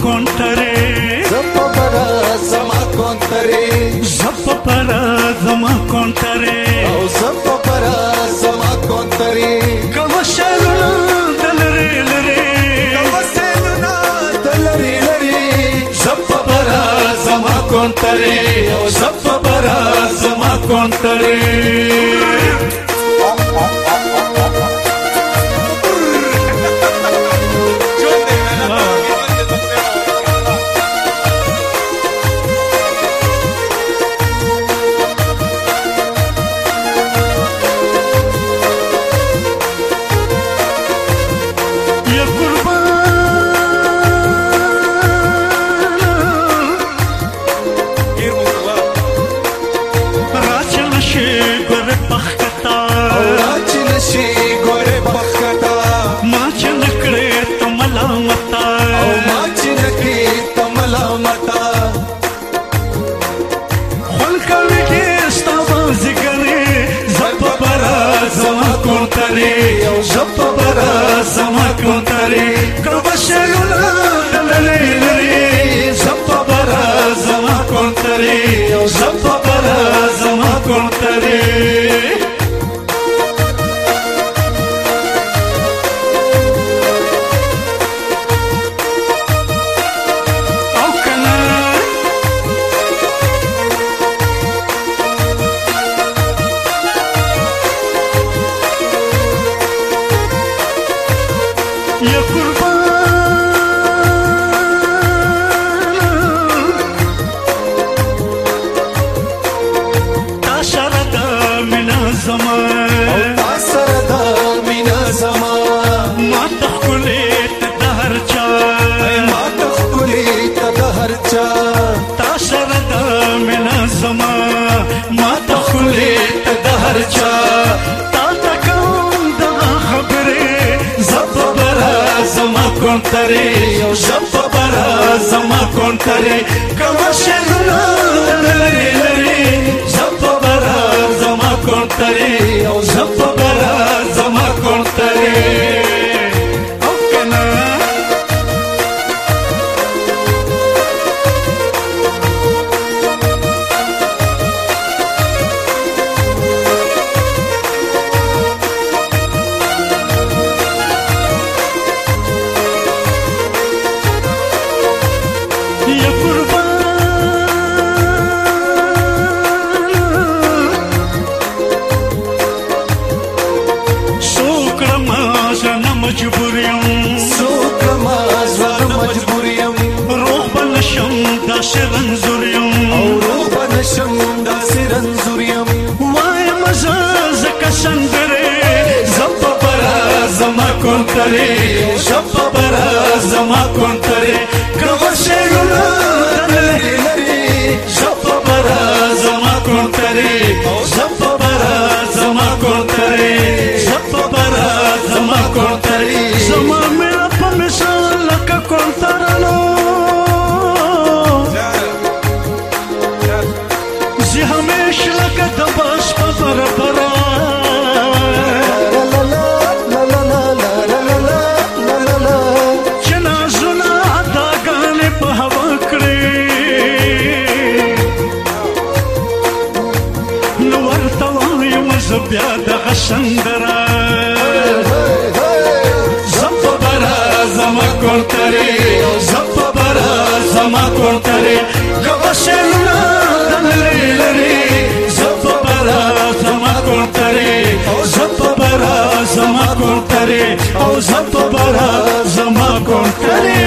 contaré, eu já falarás uma contarei. बखता चिनशी गोरे बखता माझ्या नकडे तमला मता माझी नकी तमला मता होलकवी ठेस्ता माझी गणे जप बरा जमा कोणतरी जप बरा जमा कोणतरी कृपशरुला नलले नले जप बरा जमा कोणतरी जप बरा کنتري یو شپ برا زما کنتري کوم شنو لري یا قربان سوکړم ځان مجبور یم سوکړم ځان مجبور یم روح بل شم دا شرن زور یم او روح بل شم دا شرن زور یم وای مزه زکه سندره زم په پر زما کول ترې ಕೊಡ್ತಾರೆ ಸಂಪವರ ಸಮ ಕೊಡ್ತಾರೆ ಶಂಕರ ಜಪ್ಪ ಬರ ಜಮ ಕೊಡ್ತಾರೆ ಜಪ್ಪ ಬರ ಜಮ ಕೊಡ್ತಾರೆ ಗವಶರಣರೇ ಜಪ್ಪ ಬರ ಜಮ ಕೊಡ್ತಾರೆ ಜಪ್ಪ ಬರ ಜಮ ಕೊಡ್ತಾರೆ ಅವು ಜಪ್ಪ ಬರ ಜಮ ಕೊಡ್ತಾರೆ